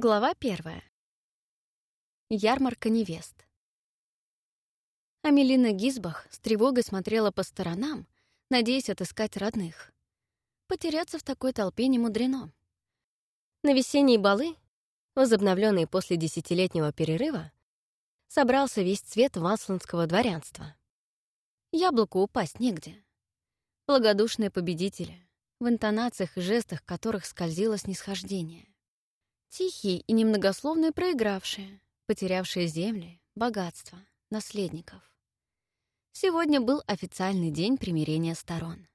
Глава первая. Ярмарка невест. Амелина Гизбах с тревогой смотрела по сторонам, надеясь отыскать родных. Потеряться в такой толпе не мудрено. На весенние балы, возобновленные после десятилетнего перерыва, собрался весь цвет васландского дворянства. Яблоку упасть негде. Благодушные победители, в интонациях и жестах которых скользило снисхождение. Тихие и немногословные проигравшие, потерявшие земли, богатство, наследников. Сегодня был официальный день примирения сторон.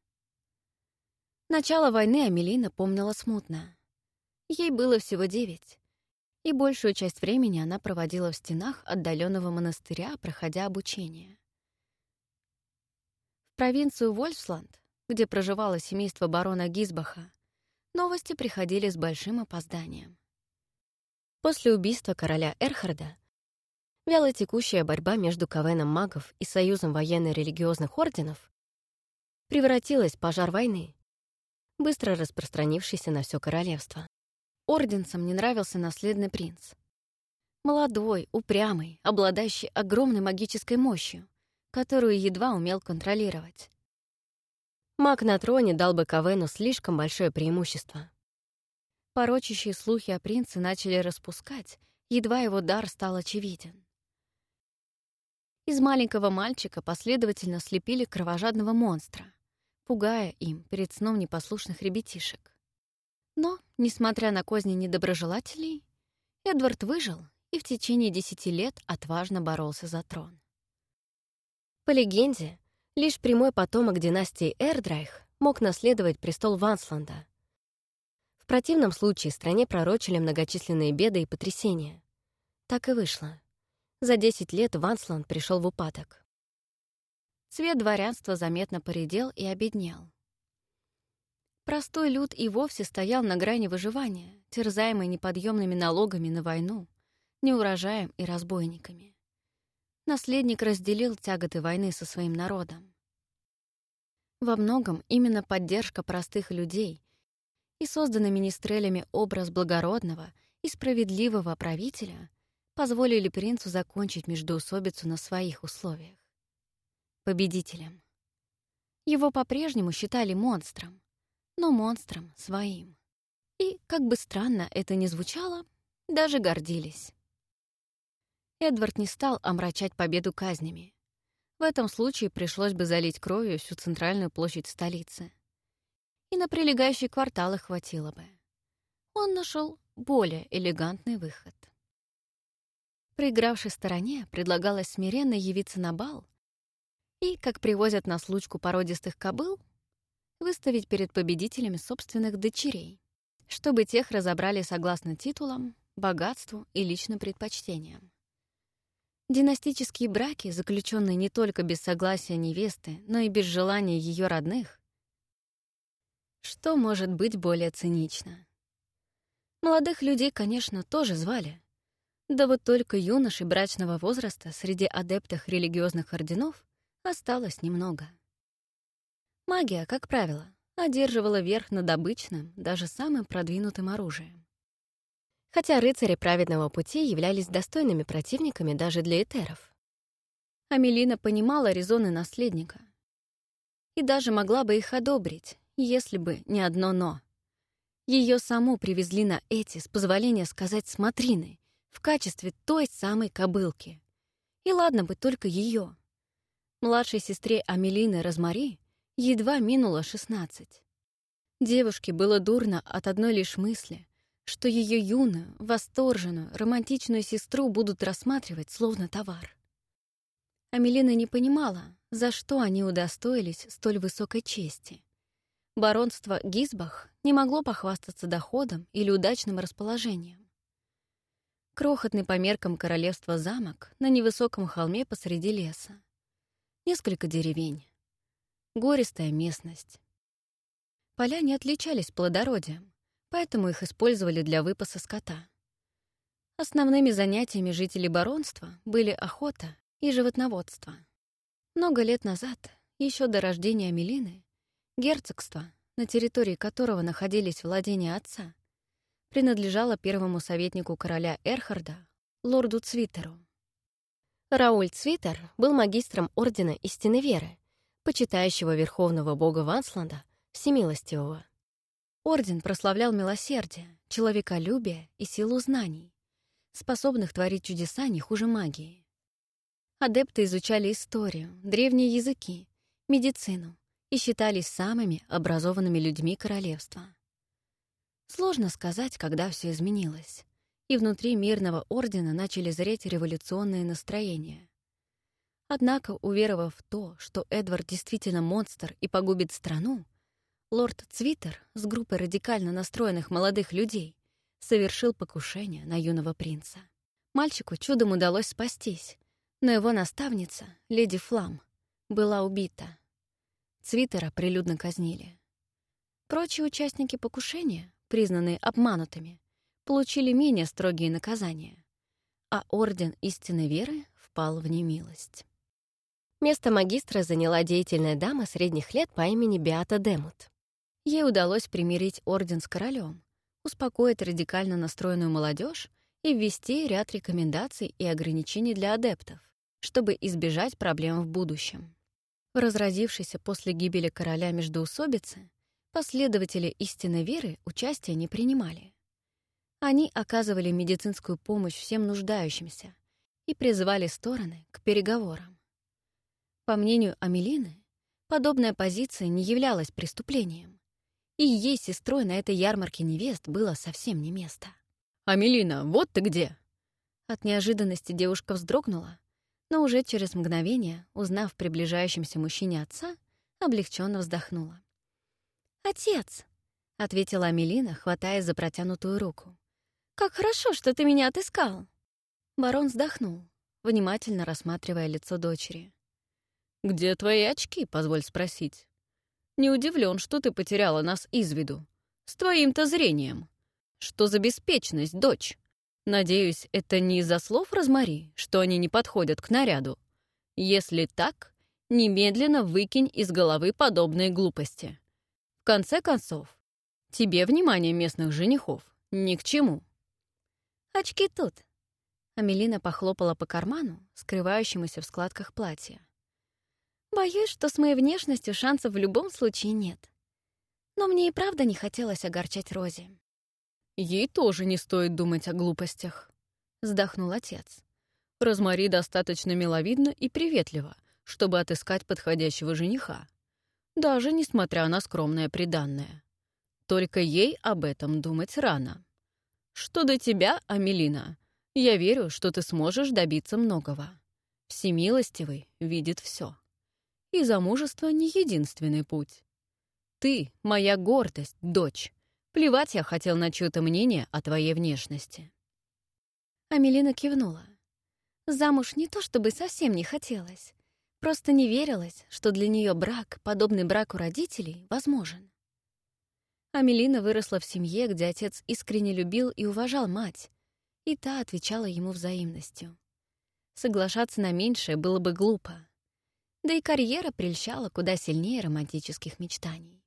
Начало войны Амелина помнила смутно. Ей было всего девять, и большую часть времени она проводила в стенах отдаленного монастыря, проходя обучение. В провинцию Вольфсланд, где проживало семейство барона Гизбаха, новости приходили с большим опозданием. После убийства короля Эрхарда вяло текущая борьба между Кавеном магов и Союзом военно-религиозных орденов превратилась в пожар войны, быстро распространившийся на все королевство. Орденцам не нравился наследный принц. Молодой, упрямый, обладающий огромной магической мощью, которую едва умел контролировать. Маг на троне дал бы Кавену слишком большое преимущество. Порочащие слухи о принце начали распускать, едва его дар стал очевиден. Из маленького мальчика последовательно слепили кровожадного монстра, пугая им перед сном непослушных ребятишек. Но, несмотря на козни недоброжелателей, Эдвард выжил и в течение десяти лет отважно боролся за трон. По легенде, лишь прямой потомок династии Эрдрайх мог наследовать престол Вансланда, в противном случае стране пророчили многочисленные беды и потрясения. Так и вышло. За 10 лет Вансланд пришел в упадок. Цвет дворянства заметно поредел и обеднел. Простой люд и вовсе стоял на грани выживания, терзаемый неподъемными налогами на войну, неурожаем и разбойниками. Наследник разделил тяготы войны со своим народом. Во многом именно поддержка простых людей и созданный министрелями образ благородного и справедливого правителя позволили принцу закончить междоусобицу на своих условиях. Победителем. Его по-прежнему считали монстром, но монстром своим. И, как бы странно это ни звучало, даже гордились. Эдвард не стал омрачать победу казнями. В этом случае пришлось бы залить кровью всю центральную площадь столицы — и на прилегающие кварталы хватило бы. Он нашел более элегантный выход. Проигравшей стороне предлагалось смиренно явиться на бал и, как привозят на случку породистых кобыл, выставить перед победителями собственных дочерей, чтобы тех разобрали согласно титулам, богатству и личным предпочтениям. Династические браки, заключенные не только без согласия невесты, но и без желания ее родных, что может быть более цинично? Молодых людей, конечно, тоже звали. Да вот только юношей брачного возраста среди адептов религиозных орденов осталось немного. Магия, как правило, одерживала верх над обычным, даже самым продвинутым оружием. Хотя рыцари праведного пути являлись достойными противниками даже для этеров. Амелина понимала резоны наследника и даже могла бы их одобрить, если бы не одно «но». Ее саму привезли на эти, с позволения сказать, смотрины, в качестве той самой кобылки. И ладно бы только ее. Младшей сестре Амелины Розмари едва минуло 16. Девушке было дурно от одной лишь мысли, что ее юную, восторженную, романтичную сестру будут рассматривать словно товар. Амелина не понимала, за что они удостоились столь высокой чести баронство Гизбах не могло похвастаться доходом или удачным расположением. Крохотный по меркам королевства замок на невысоком холме посреди леса. Несколько деревень. Гористая местность. Поля не отличались плодородием, поэтому их использовали для выпаса скота. Основными занятиями жителей баронства были охота и животноводство. Много лет назад, еще до рождения Амелины, Герцогство, на территории которого находились владения отца, принадлежала первому советнику короля Эрхарда, лорду Цвитеру. Рауль Цвитер был магистром Ордена Истины Веры, почитающего верховного бога Вансланда, Всемилостивого. Орден прославлял милосердие, человеколюбие и силу знаний, способных творить чудеса не хуже магии. Адепты изучали историю, древние языки, медицину и считались самыми образованными людьми королевства. Сложно сказать, когда все изменилось, и внутри мирного ордена начали зреть революционные настроения. Однако, уверовав в то, что Эдвард действительно монстр и погубит страну, лорд Цвитер с группой радикально настроенных молодых людей совершил покушение на юного принца. Мальчику чудом удалось спастись, но его наставница, леди Флам, была убита. Цвитера прилюдно казнили. Прочие участники покушения, признанные обманутыми, получили менее строгие наказания, а Орден истинной веры впал в немилость. Место магистра заняла деятельная дама средних лет по имени Беата Демут. Ей удалось примирить Орден с королем, успокоить радикально настроенную молодежь и ввести ряд рекомендаций и ограничений для адептов, чтобы избежать проблем в будущем. Разразившейся после гибели короля междоусобице последователи истинной веры участия не принимали. Они оказывали медицинскую помощь всем нуждающимся и призывали стороны к переговорам. По мнению Амелины, подобная позиция не являлась преступлением, и ей сестрой на этой ярмарке невест было совсем не место. «Амелина, вот ты где!» От неожиданности девушка вздрогнула, но уже через мгновение, узнав приближающемся мужчине отца, облегченно вздохнула. «Отец!» — ответила Амелина, хватаясь за протянутую руку. «Как хорошо, что ты меня отыскал!» Барон вздохнул, внимательно рассматривая лицо дочери. «Где твои очки, позволь спросить?» Не удивлен, что ты потеряла нас из виду. С твоим-то зрением. Что за беспечность, дочь? Надеюсь, это не из-за слов Розмари, что они не подходят к наряду. Если так, немедленно выкинь из головы подобные глупости. В конце концов, тебе внимание местных женихов ни к чему. «Очки тут». Амелина похлопала по карману, скрывающемуся в складках платья. Боюсь, что с моей внешностью шансов в любом случае нет. Но мне и правда не хотелось огорчать Рози. «Ей тоже не стоит думать о глупостях», — вздохнул отец. «Розмари достаточно миловидна и приветлива, чтобы отыскать подходящего жениха, даже несмотря на скромное приданное. Только ей об этом думать рано. Что до тебя, Амелина, я верю, что ты сможешь добиться многого. Всемилостивый видит все и замужество не единственный путь. Ты — моя гордость, дочь. Плевать я хотел на чьё-то мнение о твоей внешности. Амелина кивнула. Замуж не то чтобы совсем не хотелось, просто не верилось, что для нее брак, подобный браку родителей, возможен. Амелина выросла в семье, где отец искренне любил и уважал мать, и та отвечала ему взаимностью. Соглашаться на меньшее было бы глупо да и карьера прельщала куда сильнее романтических мечтаний.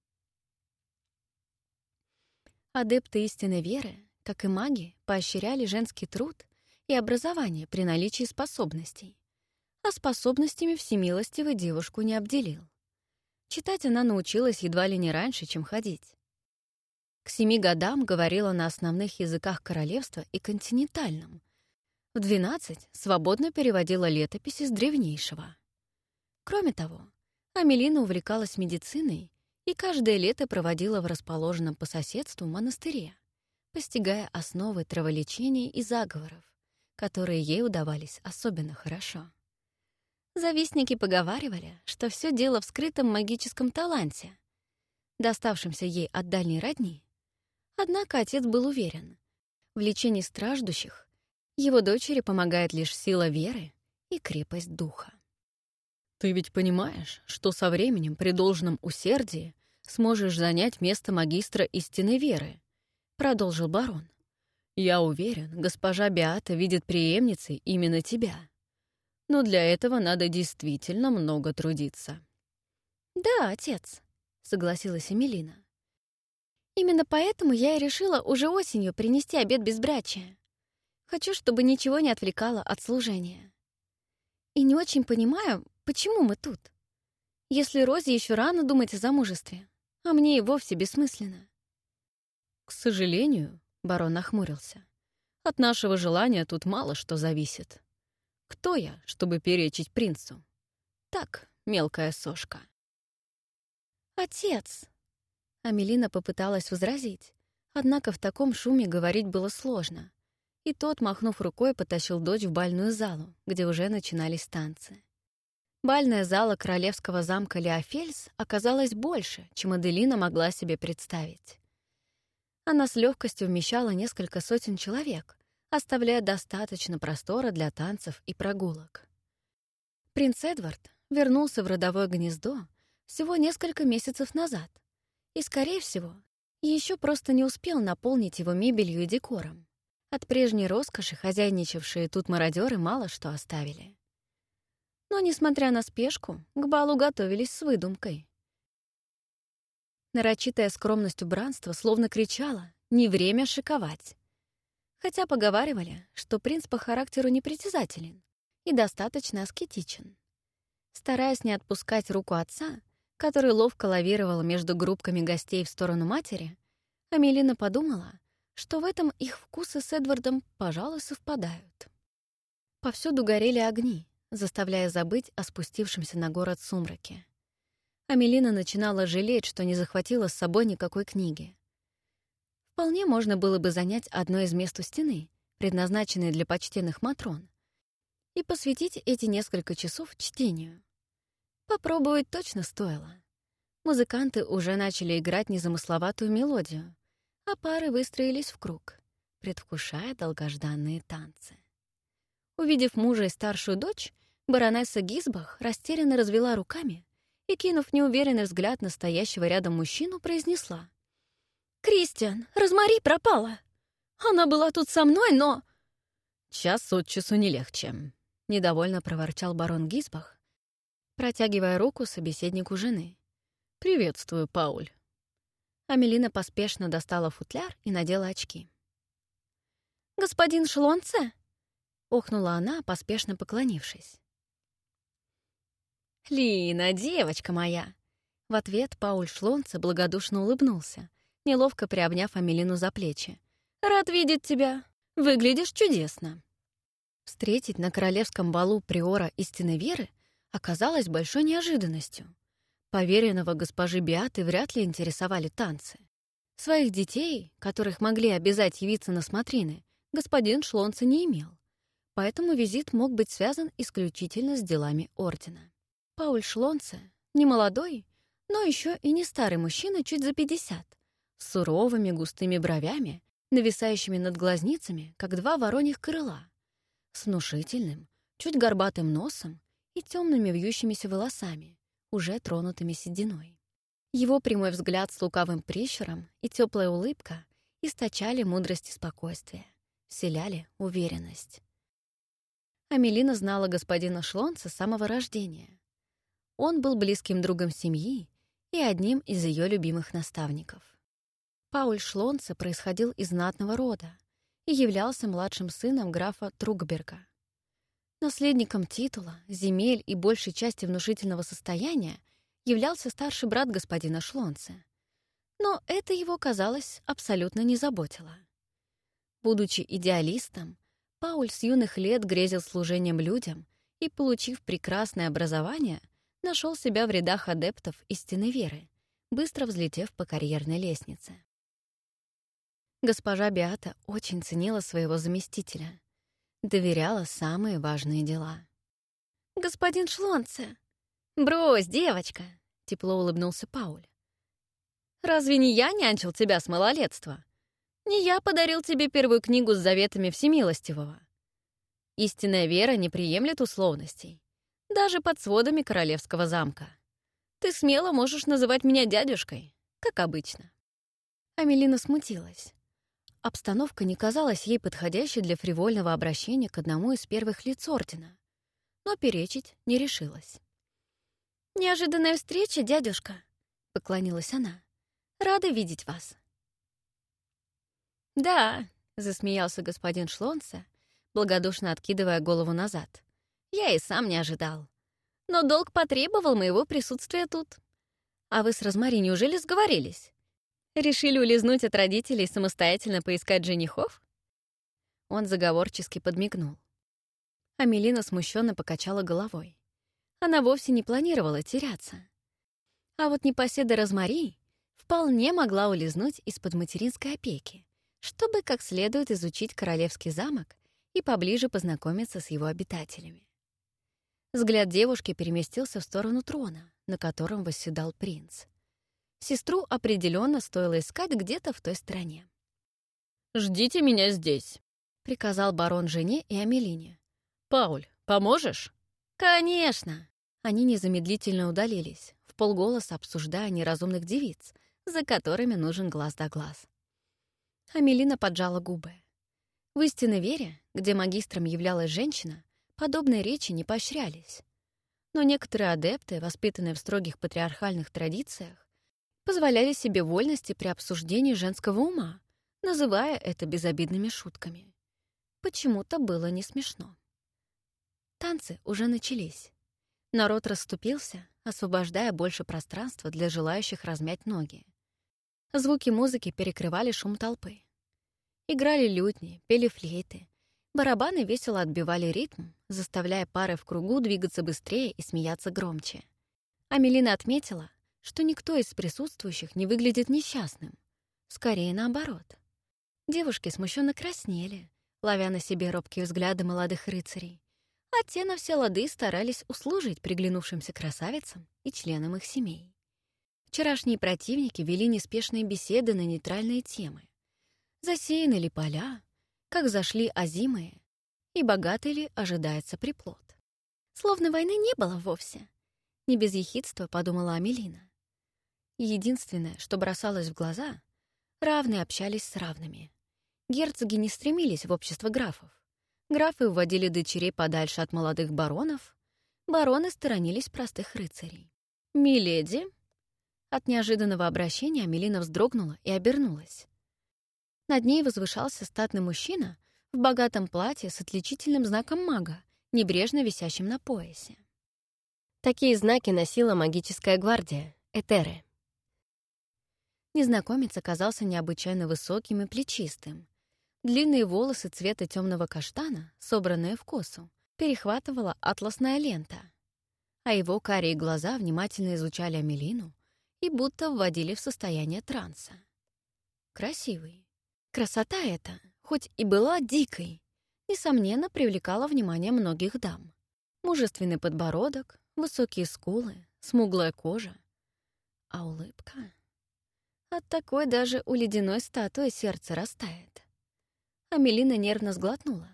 Адепты истинной веры, как и маги, поощряли женский труд и образование при наличии способностей, а способностями всемилостивый девушку не обделил. Читать она научилась едва ли не раньше, чем ходить. К семи годам говорила на основных языках королевства и континентальном. В двенадцать свободно переводила летописи с древнейшего. Кроме того, Амелина увлекалась медициной и каждое лето проводила в расположенном по соседству монастыре, постигая основы траволечения и заговоров, которые ей удавались особенно хорошо. Завистники поговаривали, что все дело в скрытом магическом таланте, доставшемся ей от дальней родни. Однако отец был уверен, в лечении страждущих его дочери помогает лишь сила веры и крепость духа. Ты ведь понимаешь, что со временем при должном усердии сможешь занять место магистра истинной веры, продолжил барон. Я уверен, госпожа Беата видит преемницей именно тебя. Но для этого надо действительно много трудиться. Да, отец, согласилась Эмилина. Именно поэтому я и решила уже осенью принести обед безбрачия. Хочу, чтобы ничего не отвлекало от служения. И не очень понимаю, почему мы тут. Если Розе еще рано думать о замужестве, а мне и вовсе бессмысленно. К сожалению, барон нахмурился, от нашего желания тут мало что зависит. Кто я, чтобы перечить принцу? Так, мелкая сошка. «Отец!» Амелина попыталась возразить, однако в таком шуме говорить было сложно, и тот, махнув рукой, потащил дочь в бальную залу, где уже начинались танцы. Бальная зала королевского замка Леофельс оказалась больше, чем Аделина могла себе представить. Она с легкостью вмещала несколько сотен человек, оставляя достаточно простора для танцев и прогулок. Принц Эдвард вернулся в родовое гнездо всего несколько месяцев назад и, скорее всего, еще просто не успел наполнить его мебелью и декором. От прежней роскоши хозяйничавшие тут мародеры мало что оставили. Но, несмотря на спешку, к балу готовились с выдумкой. Нарочитая скромность убранства словно кричала «Не время шиковать!». Хотя поговаривали, что принц по характеру непритязателен и достаточно аскетичен. Стараясь не отпускать руку отца, который ловко лавировал между группками гостей в сторону матери, Амелина подумала, что в этом их вкусы с Эдвардом, пожалуй, совпадают. Повсюду горели огни, заставляя забыть о спустившемся на город сумраке. Амелина начинала жалеть, что не захватила с собой никакой книги. Вполне можно было бы занять одно из мест у стены, предназначенное для почтенных матрон, и посвятить эти несколько часов чтению. Попробовать точно стоило. Музыканты уже начали играть незамысловатую мелодию, а пары выстроились в круг, предвкушая долгожданные танцы. Увидев мужа и старшую дочь, баронесса Гизбах растерянно развела руками и, кинув неуверенный взгляд на стоящего рядом мужчину, произнесла. «Кристиан, Розмари пропала! Она была тут со мной, но...» «Час от часу не легче», — недовольно проворчал барон Гизбах, протягивая руку собеседнику жены. «Приветствую, Пауль». Амелина поспешно достала футляр и надела очки. «Господин Шлонце?» — охнула она, поспешно поклонившись. «Лина, девочка моя!» В ответ Пауль Шлонце благодушно улыбнулся, неловко приобняв Амелину за плечи. «Рад видеть тебя. Выглядишь чудесно». Встретить на королевском балу приора истинной веры оказалось большой неожиданностью. Поверенного госпожи Биаты вряд ли интересовали танцы. Своих детей, которых могли обязать явиться на смотрины, господин Шлонца не имел. Поэтому визит мог быть связан исключительно с делами ордена. Пауль Шлонце — не молодой, но еще и не старый мужчина чуть за 50, с суровыми густыми бровями, нависающими над глазницами, как два вороньих крыла, с внушительным, чуть горбатым носом и темными вьющимися волосами, уже тронутыми сединой. Его прямой взгляд с лукавым прищуром и теплая улыбка источали мудрость и спокойствие, вселяли уверенность. Амелина знала господина Шлонца с самого рождения. Он был близким другом семьи и одним из ее любимых наставников. Пауль Шлонце происходил из знатного рода и являлся младшим сыном графа Тругберга. Наследником титула, земель и большей части внушительного состояния являлся старший брат господина Шлонце. Но это его, казалось, абсолютно не заботило. Будучи идеалистом, Пауль с юных лет грезил служением людям и, получив прекрасное образование, нашел себя в рядах адептов истинной веры, быстро взлетев по карьерной лестнице. Госпожа Биата очень ценила своего заместителя — доверяла самые важные дела. «Господин Шлонце!» «Брось, девочка!» — тепло улыбнулся Пауль. «Разве не я нянчил тебя с малолетства? Не я подарил тебе первую книгу с заветами Всемилостивого. Истинная вера не приемлет условностей, даже под сводами королевского замка. Ты смело можешь называть меня дядюшкой, как обычно». Амелина смутилась. Обстановка не казалась ей подходящей для фривольного обращения к одному из первых лиц Ордена, но перечить не решилась. «Неожиданная встреча, дядюшка», — поклонилась она. «Рада видеть вас. «Да», — засмеялся господин Шлонца, благодушно откидывая голову назад. «Я и сам не ожидал. Но долг потребовал моего присутствия тут. А вы с Розмари неужели сговорились? Решили улизнуть от родителей и самостоятельно поискать женихов?» Он заговорчески подмигнул. Амелина смущенно покачала головой. Она вовсе не планировала теряться. А вот непоседа Розмари вполне могла улизнуть из-под материнской опеки, чтобы как следует изучить королевский замок и поближе познакомиться с его обитателями. Взгляд девушки переместился в сторону трона, на котором восседал принц. Сестру определенно стоило искать где-то в той стороне. «Ждите меня здесь», — приказал барон жене и Амелине. «Пауль, поможешь?» «Конечно!» Они незамедлительно удалились, в полголоса обсуждая неразумных девиц, за которыми нужен глаз да глаз. Амелина поджала губы. В истинной вере, где магистром являлась женщина, подобные речи не поощрялись. Но некоторые адепты, воспитанные в строгих патриархальных традициях, позволяли себе вольности при обсуждении женского ума, называя это безобидными шутками. Почему-то было не смешно. Танцы уже начались. Народ расступился, освобождая больше пространства для желающих размять ноги. Звуки музыки перекрывали шум толпы. Играли лютни, пели флейты. Барабаны весело отбивали ритм, заставляя пары в кругу двигаться быстрее и смеяться громче. Амелина отметила, что никто из присутствующих не выглядит несчастным. Скорее наоборот. Девушки смущенно краснели, ловя на себе робкие взгляды молодых рыцарей, а те на все лады старались услужить приглянувшимся красавицам и членам их семей. Вчерашние противники вели неспешные беседы на нейтральные темы. Засеяны ли поля, как зашли озимые, и богатый ли ожидается приплод. Словно войны не было вовсе. Не без ехидства подумала Амелина. Единственное, что бросалось в глаза, равные общались с равными. Герцоги не стремились в общество графов. Графы уводили дочерей подальше от молодых баронов, бароны сторонились простых рыцарей. «Миледи!» От неожиданного обращения Амелина вздрогнула и обернулась. Над ней возвышался статный мужчина в богатом платье с отличительным знаком мага, небрежно висящим на поясе. Такие знаки носила магическая гвардия — Этеры. Незнакомец оказался необычайно высоким и плечистым, Длинные волосы цвета темного каштана, собранные в косу, перехватывала атласная лента. А его карие глаза внимательно изучали Амелину и будто вводили в состояние транса. Красивый. Красота эта, хоть и была дикой, несомненно, привлекала внимание многих дам. Мужественный подбородок, высокие скулы, смуглая кожа. А улыбка? От такой даже у ледяной статуи сердце растает. Амелина нервно сглотнула,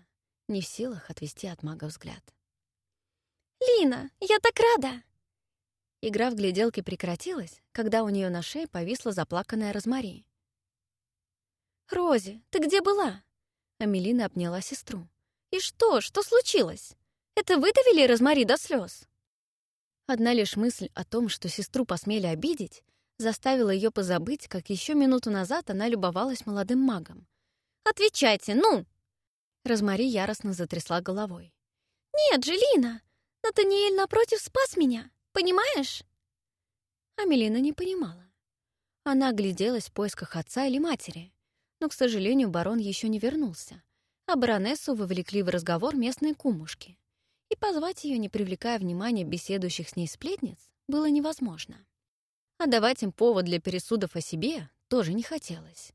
не в силах отвести от мага взгляд. «Лина, я так рада!» Игра в гляделки прекратилась, когда у нее на шее повисла заплаканная Розмари. «Рози, ты где была?» Амелина обняла сестру. «И что? Что случилось? Это вы довели Розмари до слез?» Одна лишь мысль о том, что сестру посмели обидеть, заставила ее позабыть, как еще минуту назад она любовалась молодым магом, Отвечайте, ну!» Розмари яростно затрясла головой. «Нет же, Лина! Натаниэль напротив спас меня, понимаешь?» Амелина не понимала. Она огляделась в поисках отца или матери, но, к сожалению, барон еще не вернулся, а баронессу вовлекли в разговор местные кумушки, и позвать ее, не привлекая внимания беседующих с ней сплетниц, было невозможно. А давать им повод для пересудов о себе тоже не хотелось.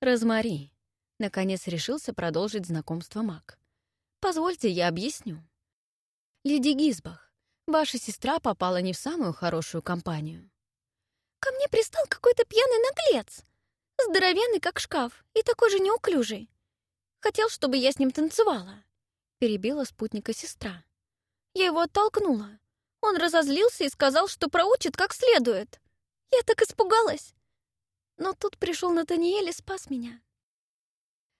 «Розмари», Наконец решился продолжить знакомство маг. «Позвольте, я объясню. Леди Гизбах, ваша сестра попала не в самую хорошую компанию». «Ко мне пристал какой-то пьяный наглец, здоровенный, как шкаф, и такой же неуклюжий. Хотел, чтобы я с ним танцевала», — перебила спутника сестра. Я его оттолкнула. Он разозлился и сказал, что проучит как следует. Я так испугалась. Но тут пришел Натаниэль и спас меня.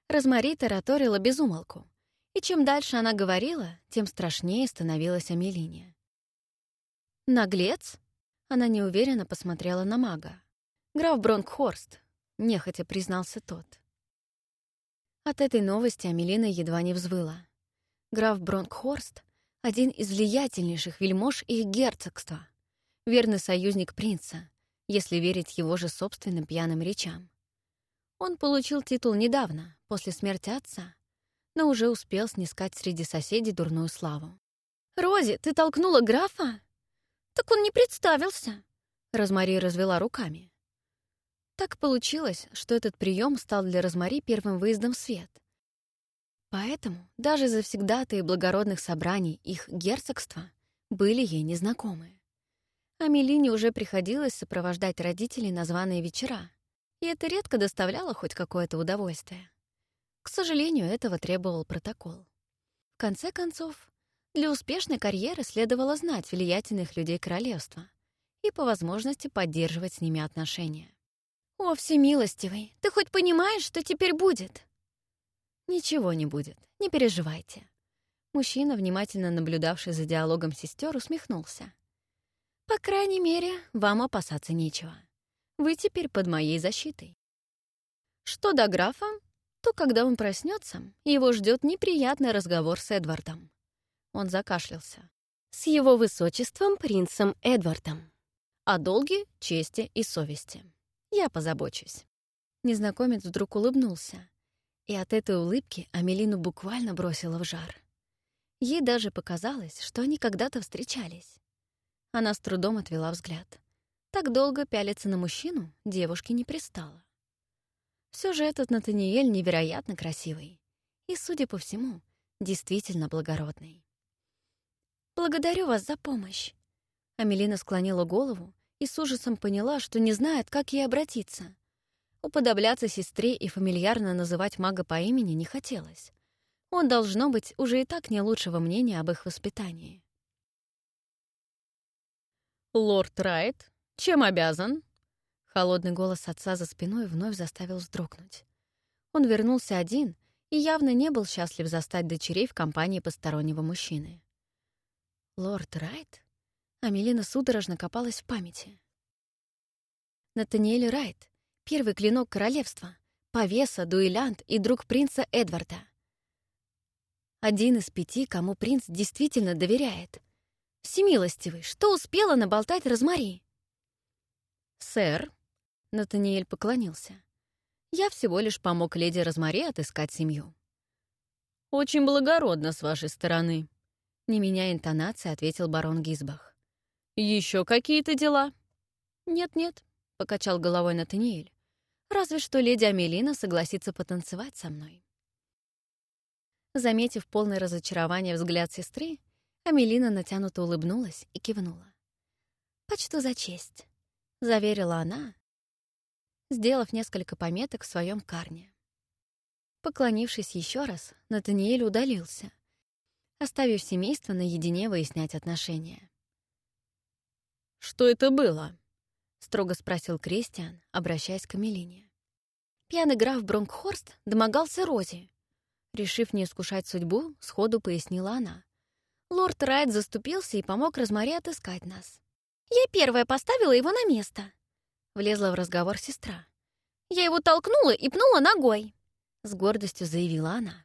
Розмари тараторила безумолку, и чем дальше она говорила, тем страшнее становилась Амелине. «Наглец?» — она неуверенно посмотрела на мага. «Граф Бронкхорст», — нехотя признался тот. От этой новости Амелина едва не взвыла. Граф Бронкхорст — один из влиятельнейших вельмож их герцогства, верный союзник принца, если верить его же собственным пьяным речам. Он получил титул недавно, после смерти отца, но уже успел снискать среди соседей дурную славу. «Рози, ты толкнула графа?» «Так он не представился!» Розмари развела руками. Так получилось, что этот прием стал для Розмари первым выездом в свет. Поэтому даже завсегдатые благородных собраний их герцогства были ей незнакомы. Амелине уже приходилось сопровождать родителей на званые вечера, и это редко доставляло хоть какое-то удовольствие. К сожалению, этого требовал протокол. В конце концов, для успешной карьеры следовало знать влиятельных людей королевства и по возможности поддерживать с ними отношения. «О, всемилостивый, ты хоть понимаешь, что теперь будет?» «Ничего не будет, не переживайте». Мужчина, внимательно наблюдавший за диалогом сестер, усмехнулся. «По крайней мере, вам опасаться нечего. Вы теперь под моей защитой. Что до графа, то когда он проснется, его ждет неприятный разговор с Эдвардом. Он закашлялся. С его высочеством принцем Эдвардом. О долге, чести и совести. Я позабочусь. Незнакомец вдруг улыбнулся. И от этой улыбки Амелину буквально бросила в жар. Ей даже показалось, что они когда-то встречались. Она с трудом отвела взгляд. Так долго пялиться на мужчину девушке не пристало. Все же этот Натаниэль невероятно красивый и, судя по всему, действительно благородный. «Благодарю вас за помощь». Амелина склонила голову и с ужасом поняла, что не знает, как ей обратиться. Уподобляться сестре и фамильярно называть мага по имени не хотелось. Он, должно быть, уже и так не лучшего мнения об их воспитании. «Лорд Райт, чем обязан?» Холодный голос отца за спиной вновь заставил вздрогнуть. Он вернулся один и явно не был счастлив застать дочерей в компании постороннего мужчины. Лорд Райт? Амелина судорожно копалась в памяти. Натаниэль Райт, первый клинок королевства, повеса, дуэлянт и друг принца Эдварда. Один из пяти, кому принц действительно доверяет. Всемилостивый, что успела наболтать Розмари? «Сэр», — Натаниэль поклонился, — «я всего лишь помог леди Розмари отыскать семью». «Очень благородно с вашей стороны», не меняя интонации, ответил барон Гизбах. Еще какие-то дела?» «Нет-нет», — покачал головой Натаниэль. «Разве что леди Амелина согласится потанцевать со мной». Заметив полное разочарование взгляд сестры, Амелина натянуто улыбнулась и кивнула. «Почту за честь», — заверила она, сделав несколько пометок в своем карне. Поклонившись еще раз, Натаниэль удалился, оставив семейство наедине выяснять отношения. «Что это было?» — строго спросил Кристиан, обращаясь к Амелине. Пьяный граф Бронкхорст домогался Рози. Решив не искушать судьбу, сходу пояснила она. Лорд Райт заступился и помог Розмари отыскать нас. «Я первая поставила его на место», — влезла в разговор сестра. «Я его толкнула и пнула ногой», — с гордостью заявила она.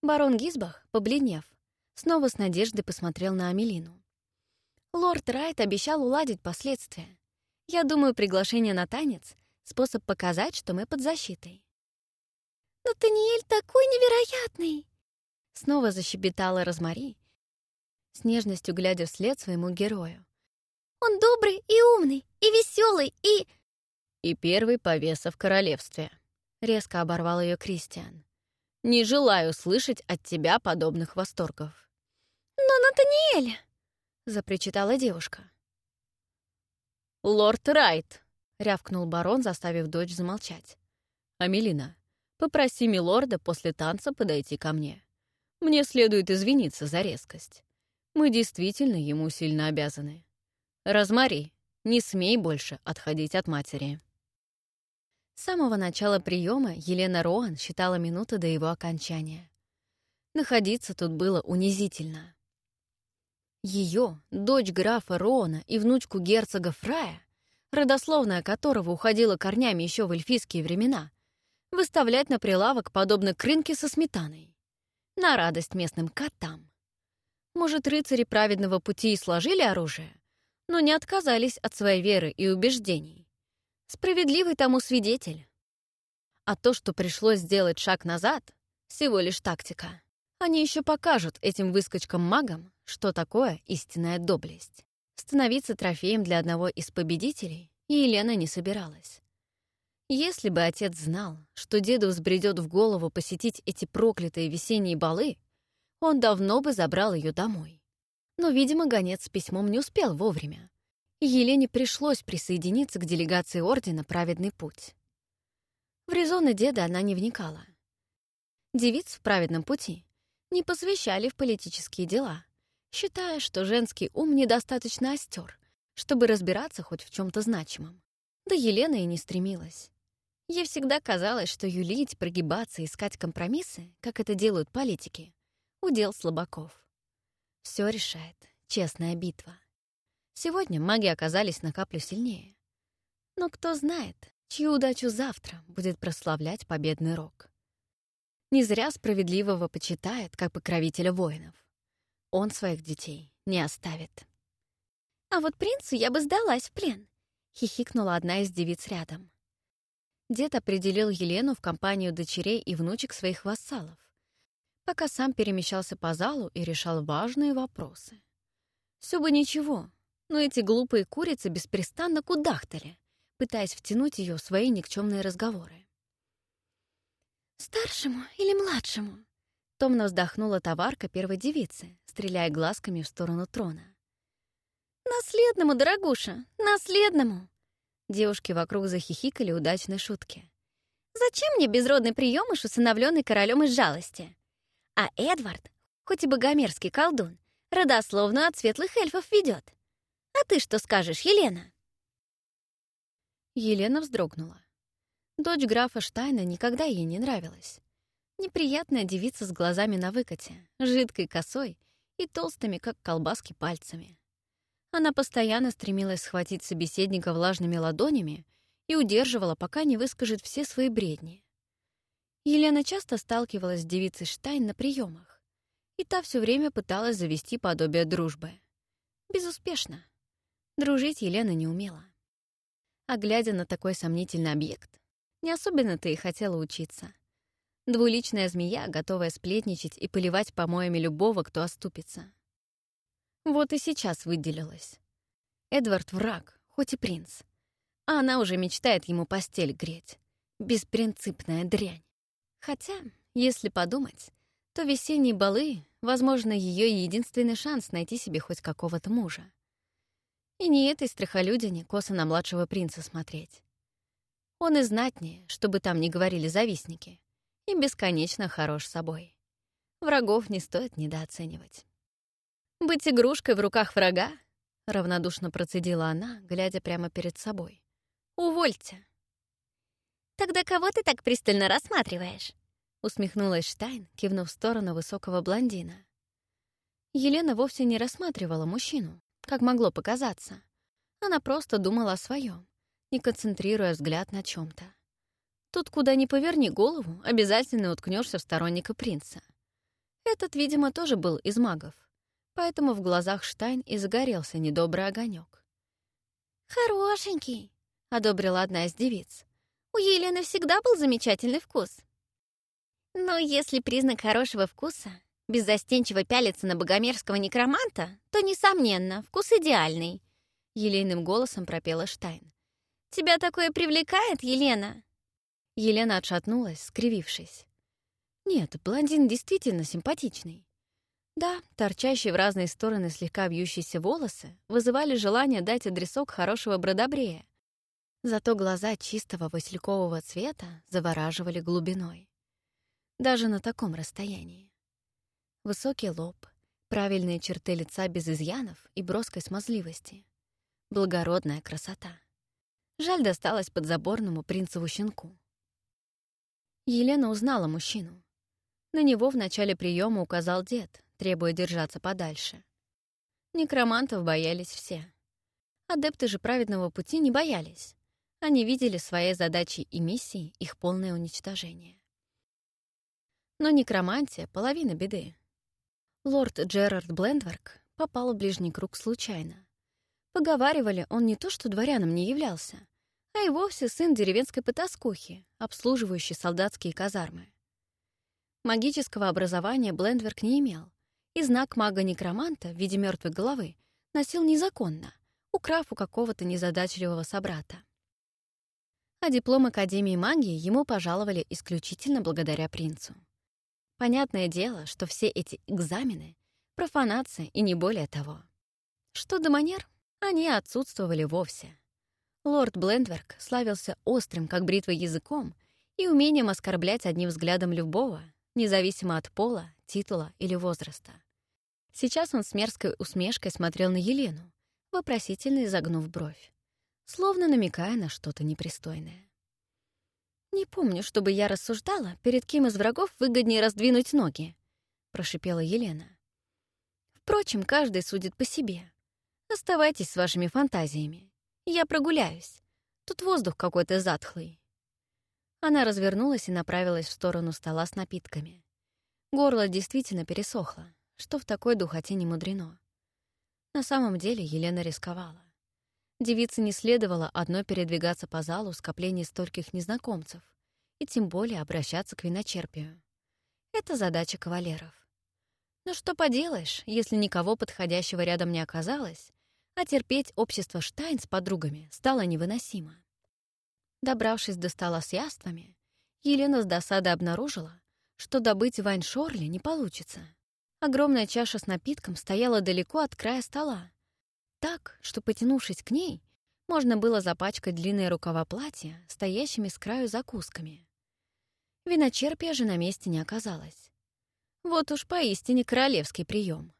Барон Гизбах, побледнев, снова с надеждой посмотрел на Амелину. Лорд Райт обещал уладить последствия. Я думаю, приглашение на танец — способ показать, что мы под защитой. «Но Таниэль такой невероятный!» Снова защебетала Розмари, с нежностью глядя вслед своему герою. «Он добрый и умный, и веселый, и...» «И первый повеса в королевстве», — резко оборвал ее Кристиан. Не желаю слышать от тебя подобных восторгов». «Но Натаниэль!» — запричитала девушка. «Лорд Райт!» — рявкнул барон, заставив дочь замолчать. «Амелина, попроси милорда после танца подойти ко мне. Мне следует извиниться за резкость. Мы действительно ему сильно обязаны. Розмари, не смей больше отходить от матери». С самого начала приема Елена Роан считала минуты до его окончания. Находиться тут было унизительно. Ее, дочь графа Роана и внучку герцога Фрая, родословная которого уходила корнями еще в эльфийские времена, выставлять на прилавок подобно крынке со сметаной. На радость местным котам. Может, рыцари праведного пути и сложили оружие, но не отказались от своей веры и убеждений. Справедливый тому свидетель. А то, что пришлось сделать шаг назад, всего лишь тактика. Они еще покажут этим выскочкам-магам, что такое истинная доблесть. Становиться трофеем для одного из победителей Елена не собиралась. Если бы отец знал, что деду взбредет в голову посетить эти проклятые весенние балы, он давно бы забрал ее домой. Но, видимо, гонец с письмом не успел вовремя, Елене пришлось присоединиться к делегации Ордена «Праведный путь». В резоны деда она не вникала. Девиц в праведном пути не посвящали в политические дела, считая, что женский ум недостаточно остер, чтобы разбираться хоть в чем то значимом. Да Елена и не стремилась. Ей всегда казалось, что юлить, прогибаться, искать компромиссы, как это делают политики, — удел слабаков. Все решает честная битва. Сегодня маги оказались на каплю сильнее. Но кто знает, чью удачу завтра будет прославлять победный рок. Не зря справедливого почитает, как покровителя воинов. Он своих детей не оставит. «А вот принцу я бы сдалась в плен», — хихикнула одна из девиц рядом. Дед определил Елену в компанию дочерей и внучек своих вассалов, пока сам перемещался по залу и решал важные вопросы. Все бы ничего, но эти глупые курицы беспрестанно кудахтали, пытаясь втянуть ее в свои никчемные разговоры. «Старшему или младшему?» — томно вздохнула товарка первой девицы, стреляя глазками в сторону трона. «Наследному, дорогуша, наследному!» Девушки вокруг захихикали удачной шутки. «Зачем мне безродный приемыш, усыновленный королем из жалости? А Эдвард, хоть и богомерзкий колдун, родословную от светлых эльфов ведет. А ты что скажешь, Елена?» Елена вздрогнула. Дочь графа Штайна никогда ей не нравилась. Неприятная девица с глазами на выкате, жидкой косой и толстыми, как колбаски, пальцами. Она постоянно стремилась схватить собеседника влажными ладонями и удерживала, пока не выскажет все свои бредни. Елена часто сталкивалась с девицей Штайн на приемах, и та все время пыталась завести подобие дружбы. Безуспешно. Дружить Елена не умела. А глядя на такой сомнительный объект, не особенно-то и хотела учиться. Двуличная змея, готовая сплетничать и поливать помоями любого, кто оступится. Вот и сейчас выделилась. Эдвард — враг, хоть и принц. А она уже мечтает ему постель греть. Беспринципная дрянь. Хотя, если подумать, то весенние балы, возможно, ее единственный шанс найти себе хоть какого-то мужа. И не этой страхолюдине косо на младшего принца смотреть. Он и знатнее, чтобы там не говорили завистники, и бесконечно хорош собой. Врагов не стоит недооценивать. «Быть игрушкой в руках врага?» — равнодушно процедила она, глядя прямо перед собой. «Увольте!» «Тогда кого ты так пристально рассматриваешь?» — усмехнулась Штайн, кивнув в сторону высокого блондина. Елена вовсе не рассматривала мужчину, как могло показаться. Она просто думала о своем, не концентрируя взгляд на чем то Тут, куда ни поверни голову, обязательно уткнешься в сторонника принца. Этот, видимо, тоже был из магов поэтому в глазах Штайн и загорелся недобрый огонек. «Хорошенький», — одобрила одна из девиц. «У Елены всегда был замечательный вкус». «Но если признак хорошего вкуса — беззастенчиво пялиться на богомерзкого некроманта, то, несомненно, вкус идеальный», — елейным голосом пропела Штайн. «Тебя такое привлекает, Елена?» Елена отшатнулась, скривившись. «Нет, блондин действительно симпатичный. Да, торчащие в разные стороны слегка вьющиеся волосы вызывали желание дать адресок хорошего бродобрея. Зато глаза чистого василькового цвета завораживали глубиной. Даже на таком расстоянии. Высокий лоб, правильные черты лица без изъянов и броской смазливости. Благородная красота. Жаль досталось подзаборному принцеву-щенку. Елена узнала мужчину. На него в начале приема указал дед, требуя держаться подальше. Некромантов боялись все. Адепты же праведного пути не боялись. Они видели своей задачей и миссией их полное уничтожение. Но некромантия — половина беды. Лорд Джерард Блендворк попал в ближний круг случайно. Поговаривали, он не то что дворяном не являлся, а и вовсе сын деревенской потаскухи, обслуживающей солдатские казармы. Магического образования Блендверк не имел, и знак мага-некроманта в виде мертвой головы носил незаконно, украв у какого-то незадачливого собрата. А диплом Академии магии ему пожаловали исключительно благодаря принцу. Понятное дело, что все эти экзамены — профанация и не более того. Что до манер, они отсутствовали вовсе. Лорд Блендверк славился острым, как бритва, языком и умением оскорблять одним взглядом любого, независимо от пола, титула или возраста. Сейчас он с мерзкой усмешкой смотрел на Елену, вопросительно изогнув бровь, словно намекая на что-то непристойное. «Не помню, чтобы я рассуждала, перед кем из врагов выгоднее раздвинуть ноги», — прошипела Елена. «Впрочем, каждый судит по себе. Оставайтесь с вашими фантазиями. Я прогуляюсь. Тут воздух какой-то затхлый». Она развернулась и направилась в сторону стола с напитками. Горло действительно пересохло, что в такой духоте не мудрено. На самом деле Елена рисковала. Девице не следовало одной передвигаться по залу в скоплении стольких незнакомцев и тем более обращаться к виночерпию. Это задача кавалеров. Но что поделаешь, если никого подходящего рядом не оказалось, а терпеть общество Штайн с подругами стало невыносимо. Добравшись до стола с яствами, Елена с досадой обнаружила, что добыть вайн не получится. Огромная чаша с напитком стояла далеко от края стола, так, что, потянувшись к ней, можно было запачкать длинные рукава платья, стоящими с краю закусками. Виночерпия же на месте не оказалось. Вот уж поистине королевский прием.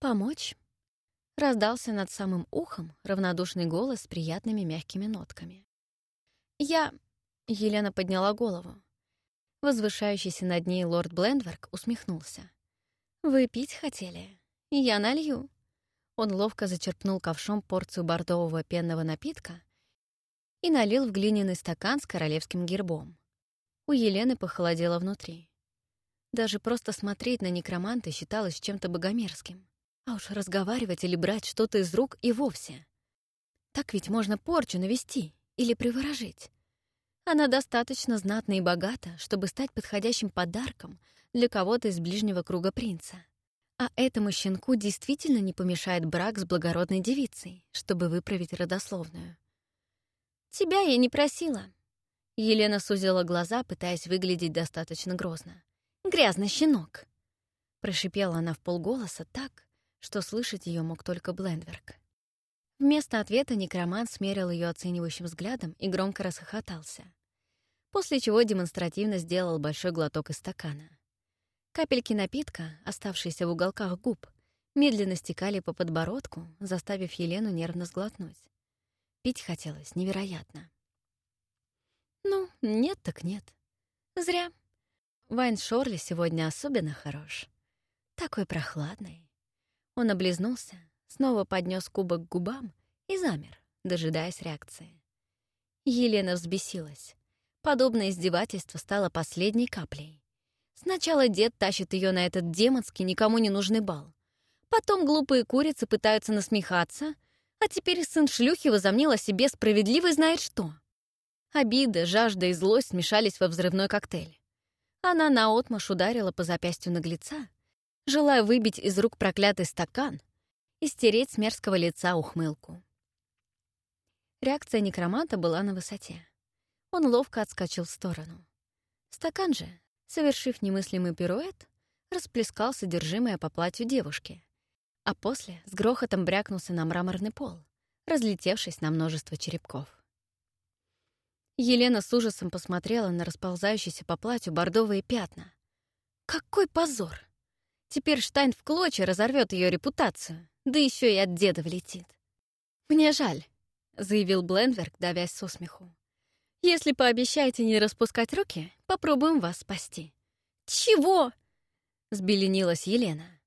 «Помочь?» — раздался над самым ухом равнодушный голос с приятными мягкими нотками. «Я...» — Елена подняла голову. Возвышающийся над ней лорд Блендверк усмехнулся. «Вы пить хотели? Я налью». Он ловко зачерпнул ковшом порцию бордового пенного напитка и налил в глиняный стакан с королевским гербом. У Елены похолодело внутри. Даже просто смотреть на некроманта считалось чем-то богомерзким. А уж разговаривать или брать что-то из рук и вовсе. Так ведь можно порчу навести или приворожить. Она достаточно знатна и богата, чтобы стать подходящим подарком для кого-то из ближнего круга принца. А этому щенку действительно не помешает брак с благородной девицей, чтобы выправить родословную. «Тебя я не просила». Елена сузила глаза, пытаясь выглядеть достаточно грозно. «Грязный щенок!» Прошипела она в полголоса так, что слышать ее мог только Блендверк. Вместо ответа некромант смерил ее оценивающим взглядом и громко расхохотался, после чего демонстративно сделал большой глоток из стакана. Капельки напитка, оставшиеся в уголках губ, медленно стекали по подбородку, заставив Елену нервно сглотнуть. Пить хотелось невероятно. Ну, нет так нет. Зря. Вайн Шорли сегодня особенно хорош. Такой прохладный. Он облизнулся, снова поднес кубок к губам и замер, дожидаясь реакции. Елена взбесилась. Подобное издевательство стало последней каплей. Сначала дед тащит ее на этот демонский, никому не нужный бал. Потом глупые курицы пытаются насмехаться, а теперь сын шлюхи возомнил о себе справедливый знает что. Обида, жажда и злость смешались во взрывной коктейль. Она наотмашь ударила по запястью наглеца, желая выбить из рук проклятый стакан и стереть с мерзкого лица ухмылку. Реакция некроманта была на высоте. Он ловко отскочил в сторону. Стакан же, совершив немыслимый пируэт, расплескал содержимое по платью девушки, а после с грохотом брякнулся на мраморный пол, разлетевшись на множество черепков. Елена с ужасом посмотрела на расползающиеся по платью бордовые пятна. Какой позор! Теперь Штайн в клочья разорвет ее репутацию, да еще и от деда влетит. «Мне жаль», — заявил Бленверк, давясь со смеху. Если пообещаете не распускать руки, попробуем вас спасти». «Чего?» — сбеленилась Елена.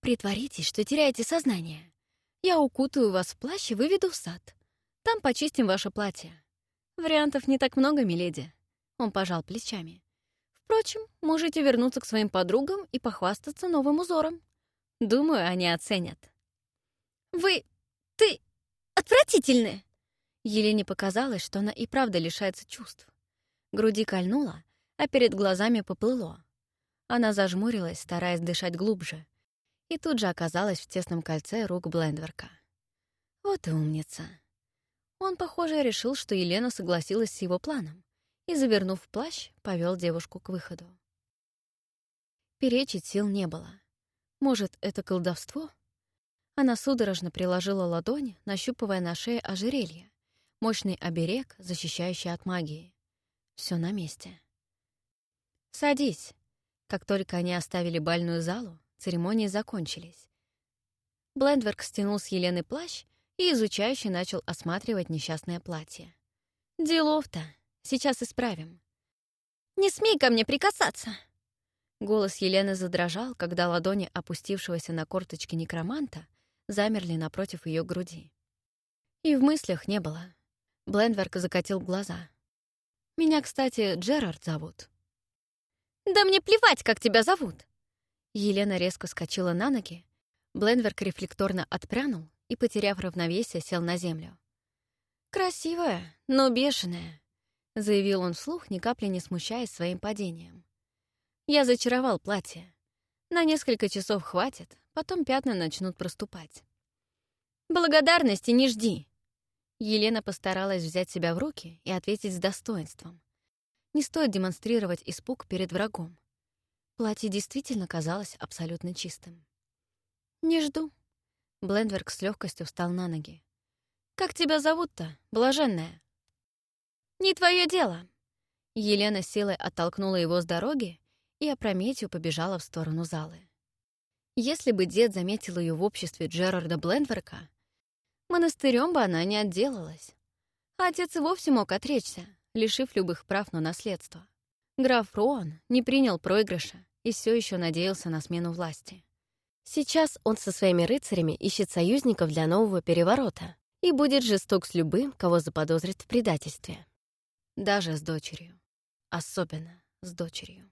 «Притворитесь, что теряете сознание. Я укутаю вас в плащ и выведу в сад. Там почистим ваше платье. «Вариантов не так много, миледи», — он пожал плечами. «Впрочем, можете вернуться к своим подругам и похвастаться новым узором. Думаю, они оценят». «Вы... ты... отвратительны!» Елене показалось, что она и правда лишается чувств. Груди кольнула, а перед глазами поплыло. Она зажмурилась, стараясь дышать глубже, и тут же оказалась в тесном кольце рук Блендверка. Вот и умница. Он, похоже, решил, что Елена согласилась с его планом, и, завернув в плащ, повел девушку к выходу. Перечить сил не было. Может, это колдовство? Она судорожно приложила ладонь, нащупывая на шее ожерелье, мощный оберег, защищающий от магии. Все на месте. «Садись», как только они оставили бальную залу, церемонии закончились. Блендверк стянул с Елены плащ и изучающе начал осматривать несчастное платье. «Делов-то. Сейчас исправим». «Не смей ко мне прикасаться!» Голос Елены задрожал, когда ладони опустившегося на корточки некроманта замерли напротив ее груди. И в мыслях не было. Блендверк закатил глаза. «Меня, кстати, Джерард зовут». «Да мне плевать, как тебя зовут!» Елена резко скочила на ноги, Бленверк рефлекторно отпрянул и, потеряв равновесие, сел на землю. «Красивая, но бешеная», — заявил он вслух, ни капли не смущаясь своим падением. «Я зачаровал платье. На несколько часов хватит, потом пятна начнут проступать». «Благодарности не жди!» Елена постаралась взять себя в руки и ответить с достоинством. Не стоит демонстрировать испуг перед врагом. Платье действительно казалось абсолютно чистым. «Не жду». Блендверк с легкостью встал на ноги. «Как тебя зовут-то, блаженная?» «Не твое дело». Елена силой оттолкнула его с дороги и опрометью побежала в сторону залы. Если бы дед заметил ее в обществе Джерарда Блендверка, монастырем бы она не отделалась. А отец и вовсе мог отречься, лишив любых прав на наследство. Граф Роан не принял проигрыша и все еще надеялся на смену власти. Сейчас он со своими рыцарями ищет союзников для нового переворота и будет жесток с любым, кого заподозрит в предательстве. Даже с дочерью. Особенно с дочерью.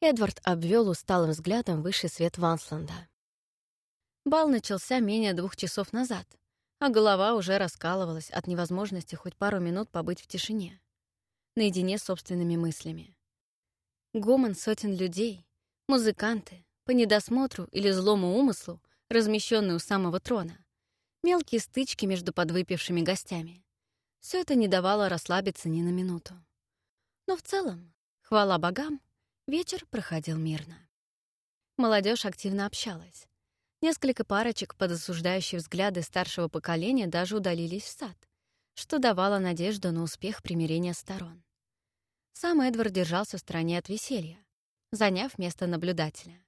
Эдвард обвел усталым взглядом высший свет Вансланда. Бал начался менее двух часов назад, а голова уже раскалывалась от невозможности хоть пару минут побыть в тишине наедине с собственными мыслями. Гомон сотен людей, музыканты, по недосмотру или злому умыслу, размещенные у самого трона, мелкие стычки между подвыпившими гостями. Все это не давало расслабиться ни на минуту. Но в целом, хвала богам, вечер проходил мирно. Молодежь активно общалась. Несколько парочек под осуждающие взгляды старшего поколения даже удалились в сад, что давало надежду на успех примирения сторон. Сам Эдвард держался в стороне от веселья, заняв место наблюдателя.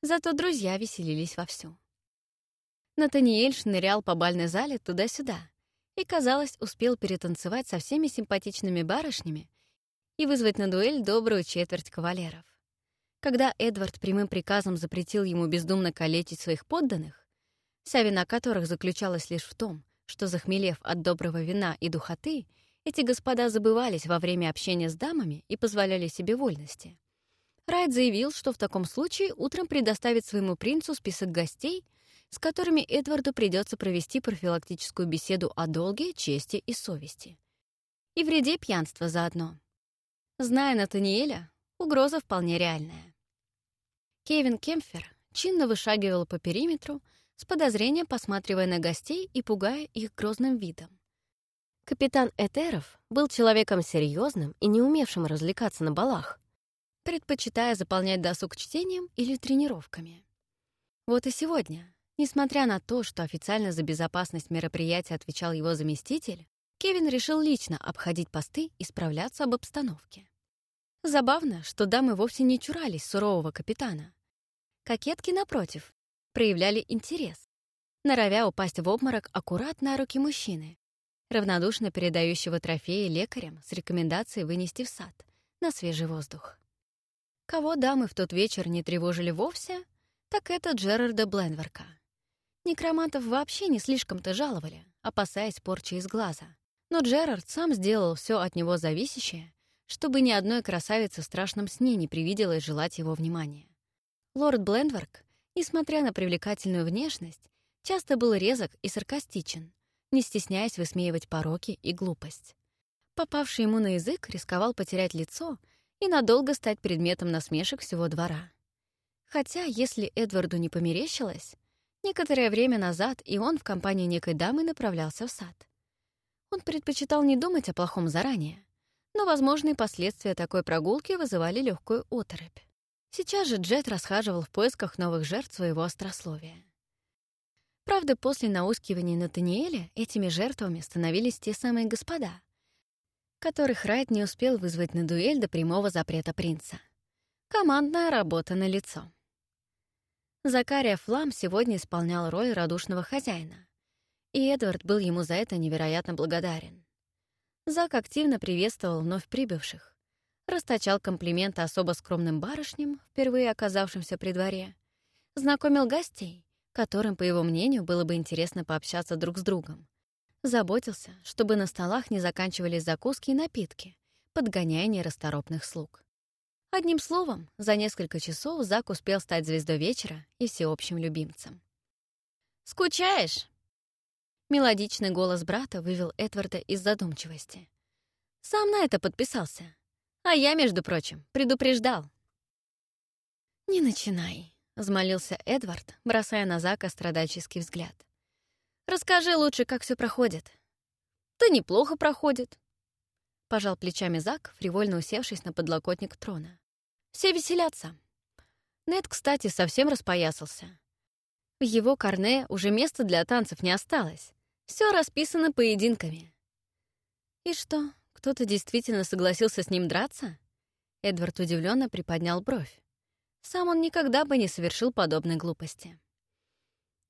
Зато друзья веселились вовсю. Натаниэль шнырял по бальной зале туда-сюда и, казалось, успел перетанцевать со всеми симпатичными барышнями и вызвать на дуэль добрую четверть кавалеров. Когда Эдвард прямым приказом запретил ему бездумно калечить своих подданных, вся вина которых заключалась лишь в том, что, захмелев от доброго вина и духоты, эти господа забывались во время общения с дамами и позволяли себе вольности. Райт заявил, что в таком случае утром предоставит своему принцу список гостей, с которыми Эдварду придется провести профилактическую беседу о долге, чести и совести. И вреде пьянства заодно. Зная Натаниэля, угроза вполне реальная. Кевин Кемфер чинно вышагивал по периметру, с подозрением посматривая на гостей и пугая их грозным видом. Капитан Этеров был человеком серьезным и не умевшим развлекаться на балах, предпочитая заполнять досуг чтением или тренировками. Вот и сегодня, несмотря на то, что официально за безопасность мероприятия отвечал его заместитель, Кевин решил лично обходить посты и справляться об обстановке. Забавно, что дамы вовсе не чурались сурового капитана. Кокетки, напротив, проявляли интерес, норовя упасть в обморок аккурат на руки мужчины, равнодушно передающего трофеи лекарям с рекомендацией вынести в сад, на свежий воздух. Кого дамы в тот вечер не тревожили вовсе, так это Джерарда Бленверка. Некромантов вообще не слишком-то жаловали, опасаясь порчи из глаза, Но Джерард сам сделал все от него зависящее, чтобы ни одной красавице в страшном сне не привиделось желать его внимания. Лорд Блендворк, несмотря на привлекательную внешность, часто был резок и саркастичен, не стесняясь высмеивать пороки и глупость. Попавший ему на язык рисковал потерять лицо и надолго стать предметом насмешек всего двора. Хотя, если Эдварду не померещилось, некоторое время назад и он в компании некой дамы направлялся в сад. Он предпочитал не думать о плохом заранее, но возможные последствия такой прогулки вызывали легкую оторопь. Сейчас же Джет расхаживал в поисках новых жертв своего острословия. Правда, после наускивания Натаниэля этими жертвами становились те самые господа, которых Райт не успел вызвать на дуэль до прямого запрета принца. Командная работа на лицо. Закария Флам сегодня исполнял роль радушного хозяина, и Эдвард был ему за это невероятно благодарен. Зак активно приветствовал вновь прибывших, расточал комплименты особо скромным барышням, впервые оказавшимся при дворе, знакомил гостей, которым, по его мнению, было бы интересно пообщаться друг с другом, заботился, чтобы на столах не заканчивались закуски и напитки, подгоняя нерасторопных слуг. Одним словом, за несколько часов Зак успел стать звездой вечера и всеобщим любимцем. «Скучаешь?» Мелодичный голос брата вывел Эдварда из задумчивости. «Сам на это подписался. А я, между прочим, предупреждал». «Не начинай», — взмолился Эдвард, бросая на Зака страдальческий взгляд. «Расскажи лучше, как все проходит». «Да неплохо проходит», — пожал плечами Зак, фривольно усевшись на подлокотник трона. «Все веселятся». Нед, кстати, совсем распоясался. В его корне уже места для танцев не осталось. Все расписано поединками. И что, кто-то действительно согласился с ним драться? Эдвард удивленно приподнял бровь. Сам он никогда бы не совершил подобной глупости.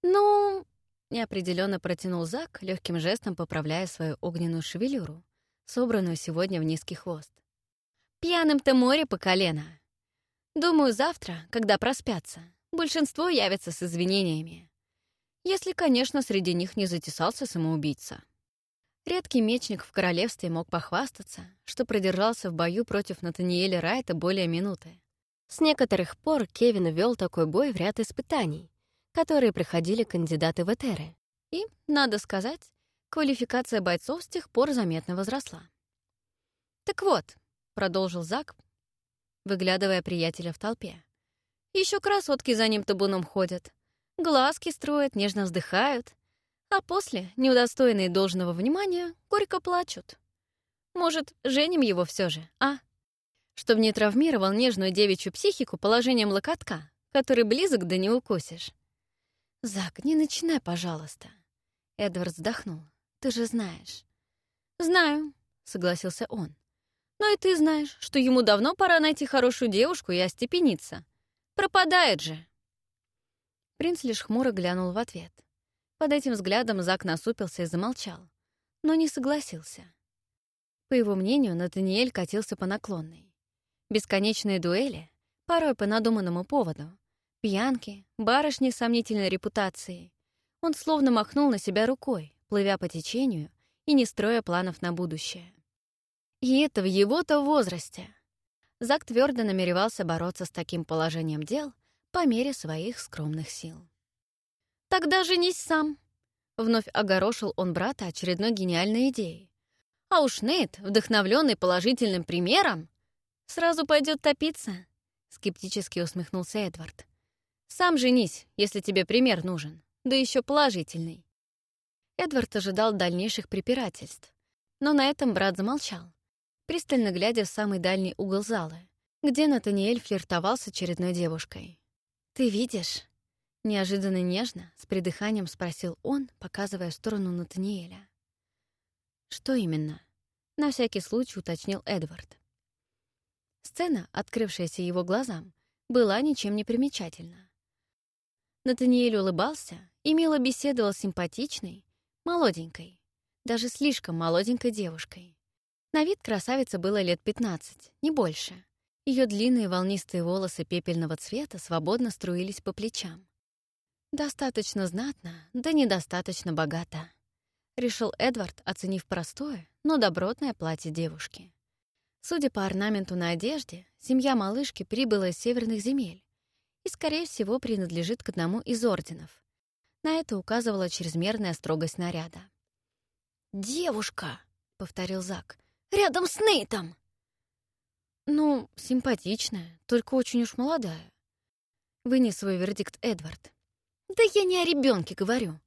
«Ну...» — неопределенно протянул Зак, легким жестом поправляя свою огненную шевелюру, собранную сегодня в низкий хвост. «Пьяным-то море по колено. Думаю, завтра, когда проспятся, большинство явится с извинениями. Если, конечно, среди них не затесался самоубийца. Редкий мечник в королевстве мог похвастаться, что продержался в бою против Натаниэля Райта более минуты. С некоторых пор Кевин вел такой бой в ряд испытаний, которые проходили кандидаты в Этеры. И, надо сказать, квалификация бойцов с тех пор заметно возросла. «Так вот», — продолжил Зак, выглядывая приятеля в толпе, еще красотки за ним табуном ходят, глазки строят, нежно вздыхают, а после, неудостоенные должного внимания, горько плачут. Может, женим его все же, а? Чтоб не травмировал нежную девичью психику положением локотка, который близок да не укусишь. «Зак, не начинай, пожалуйста». Эдвард вздохнул. «Ты же знаешь». «Знаю», — согласился он. «Но и ты знаешь, что ему давно пора найти хорошую девушку и остепениться. Пропадает же». Принц лишь хмуро глянул в ответ. Под этим взглядом Зак насупился и замолчал, но не согласился. По его мнению, Натаниэль катился по наклонной. Бесконечные дуэли, порой по надуманному поводу, пьянки, барышни с сомнительной репутацией. Он словно махнул на себя рукой, плывя по течению и не строя планов на будущее. И это в его-то возрасте. Зак твердо намеревался бороться с таким положением дел — по мере своих скромных сил. «Тогда женись сам!» Вновь огорошил он брата очередной гениальной идеей. «А уж Нейт, вдохновленный положительным примером, сразу пойдет топиться!» Скептически усмехнулся Эдвард. «Сам женись, если тебе пример нужен, да еще положительный». Эдвард ожидал дальнейших препирательств, но на этом брат замолчал, пристально глядя в самый дальний угол зала, где Натаниэль флиртовал с очередной девушкой. «Ты видишь?» Неожиданно нежно, с придыханием спросил он, показывая в сторону Натаниэля. «Что именно?» — на всякий случай уточнил Эдвард. Сцена, открывшаяся его глазам, была ничем не примечательна. Натаниэль улыбался и мило беседовал с симпатичной, молоденькой, даже слишком молоденькой девушкой. На вид красавица было лет 15, не больше. Ее длинные волнистые волосы пепельного цвета свободно струились по плечам. Достаточно знатно, да недостаточно богато. — решил Эдвард, оценив простое, но добротное платье девушки. Судя по орнаменту на одежде, семья малышки прибыла из северных земель и, скорее всего, принадлежит к одному из орденов. На это указывала чрезмерная строгость наряда. «Девушка!» — повторил Зак. «Рядом с Нейтом!» «Ну, симпатичная, только очень уж молодая». Вынес свой вердикт Эдвард. «Да я не о ребенке говорю».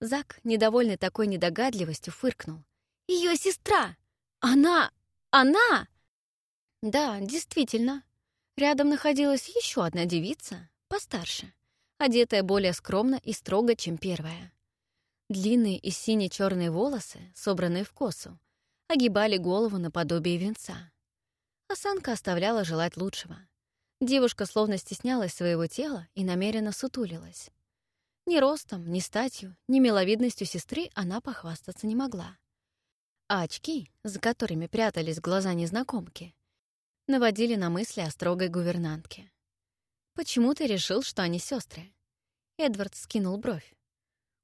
Зак, недовольный такой недогадливостью, фыркнул. Ее сестра! Она... Она...» Да, действительно. Рядом находилась еще одна девица, постарше, одетая более скромно и строго, чем первая. Длинные и сине-черные волосы, собранные в косу, огибали голову наподобие венца. Осанка оставляла желать лучшего. Девушка словно стеснялась своего тела и намеренно сутулилась. Ни ростом, ни статью, ни миловидностью сестры она похвастаться не могла. А очки, за которыми прятались глаза незнакомки, наводили на мысли о строгой гувернантке. «Почему ты решил, что они сестры? Эдвард скинул бровь.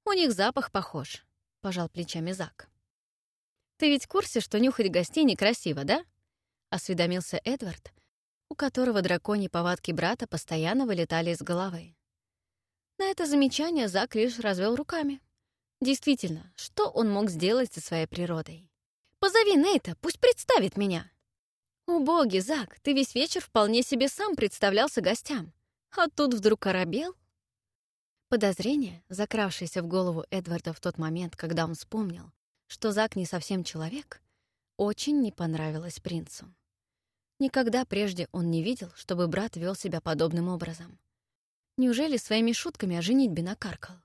«У них запах похож», — пожал плечами Зак. «Ты ведь в курсе, что нюхать гостей некрасиво, да?» — осведомился Эдвард, у которого драконьи повадки брата постоянно вылетали из головы. На это замечание Зак лишь развел руками. Действительно, что он мог сделать со своей природой? «Позови Нейта, пусть представит меня!» «О боги, Зак, ты весь вечер вполне себе сам представлялся гостям. А тут вдруг оробел?» Подозрение, закравшееся в голову Эдварда в тот момент, когда он вспомнил, что Зак не совсем человек, очень не понравилось принцу. Никогда прежде он не видел, чтобы брат вел себя подобным образом. Неужели своими шутками о женитьбе накаркал?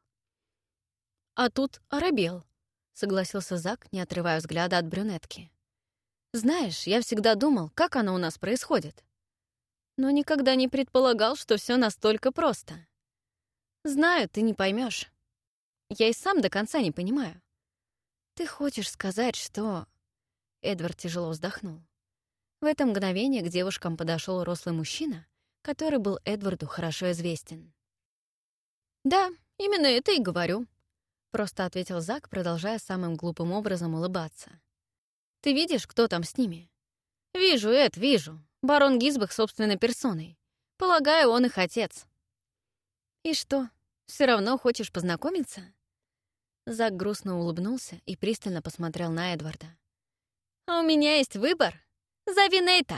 «А тут оробел», — согласился Зак, не отрывая взгляда от брюнетки. Знаешь, я всегда думал, как оно у нас происходит. Но никогда не предполагал, что все настолько просто. Знаю, ты не поймешь. Я и сам до конца не понимаю. Ты хочешь сказать, что... Эдвард тяжело вздохнул. В это мгновение к девушкам подошел рослый мужчина, который был Эдварду хорошо известен. «Да, именно это и говорю», — просто ответил Зак, продолжая самым глупым образом улыбаться. Ты видишь, кто там с ними?» «Вижу, Эд, вижу. Барон Гизбах собственной персоной. Полагаю, он их отец». «И что, все равно хочешь познакомиться?» Зак грустно улыбнулся и пристально посмотрел на Эдварда. «А у меня есть выбор. Зови Нейта!»